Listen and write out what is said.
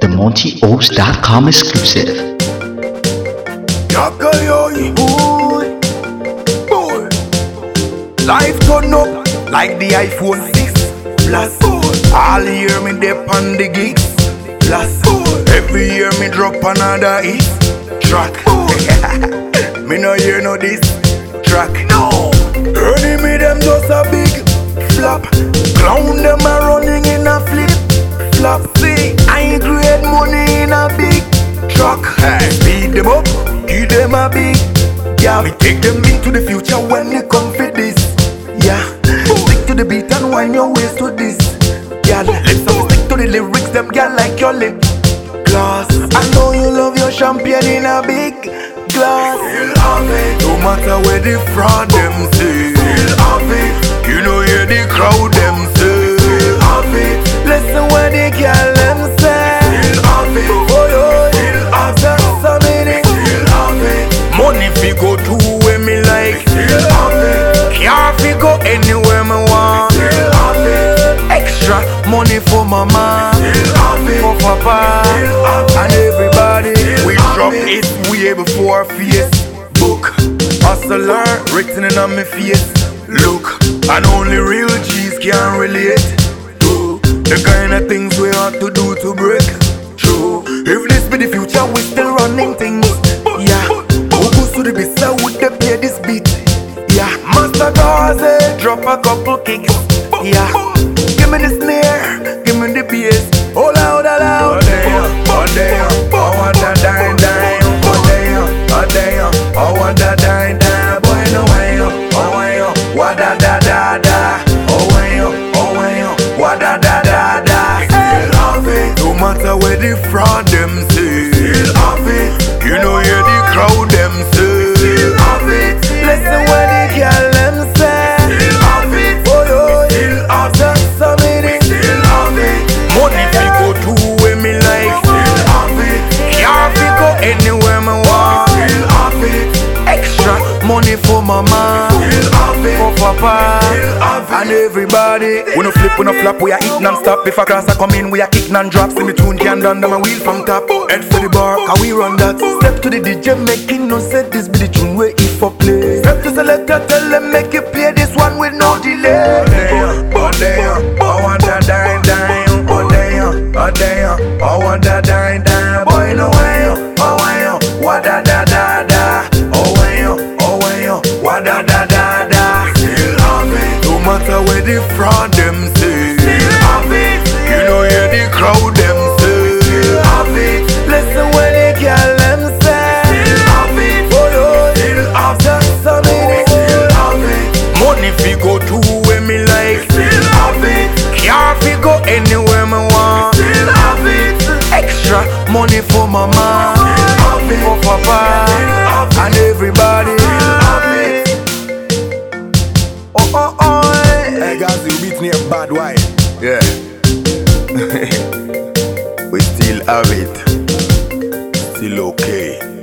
The MontyOaks.com exclusive. Yakayoy, boy, boy. Life turn up like the iPhone 6 Plus. All year me dip on the gigs. Plus. Every year me drop another hit track. me no hear no this track. No. Enemy a yeah. We take them into the future when they come for this. Yeah, stick to the beat and wind your waist to this. Yeah, let's all stick to the lyrics. Them girl like your lip glass. I know you love your champagne in a big glass. Still have it, no matter where the fraud them say. Still have it, you know hear the crowd them say. Still have it, listen what the girl anywhere me want. Extra money for have it, for papa, and everybody. We drop it way before Facebook. Hustler written in on my face. Look, and only real G's can relate to the kind of things we have to do to break through. If this be the future, we still running things. Yeah, who goes to the beat? I would they play this beat? A couple kicks. Yeah, give me the snare, give me the bass. Oh loud, oh loud. Oh damn, oh damn, oh what a dime dime. Oh damn, oh damn, oh what a dime dime. Boy no way, oh way, what da da da da. Oh way, oh way, what da da da da. Have it, no matter where the fraud them say. And everybody. We no flip, we no flop, we a hit non-stop. If a class a come in, we a kick non-drop. See me tune can done, them a wheel from top. Head for the bar, how we run that. Step to the DJ, making no set. This be the tune where if for play. Step to selector, tell them make it play this one with no delay. Fraud them have it. Still okay.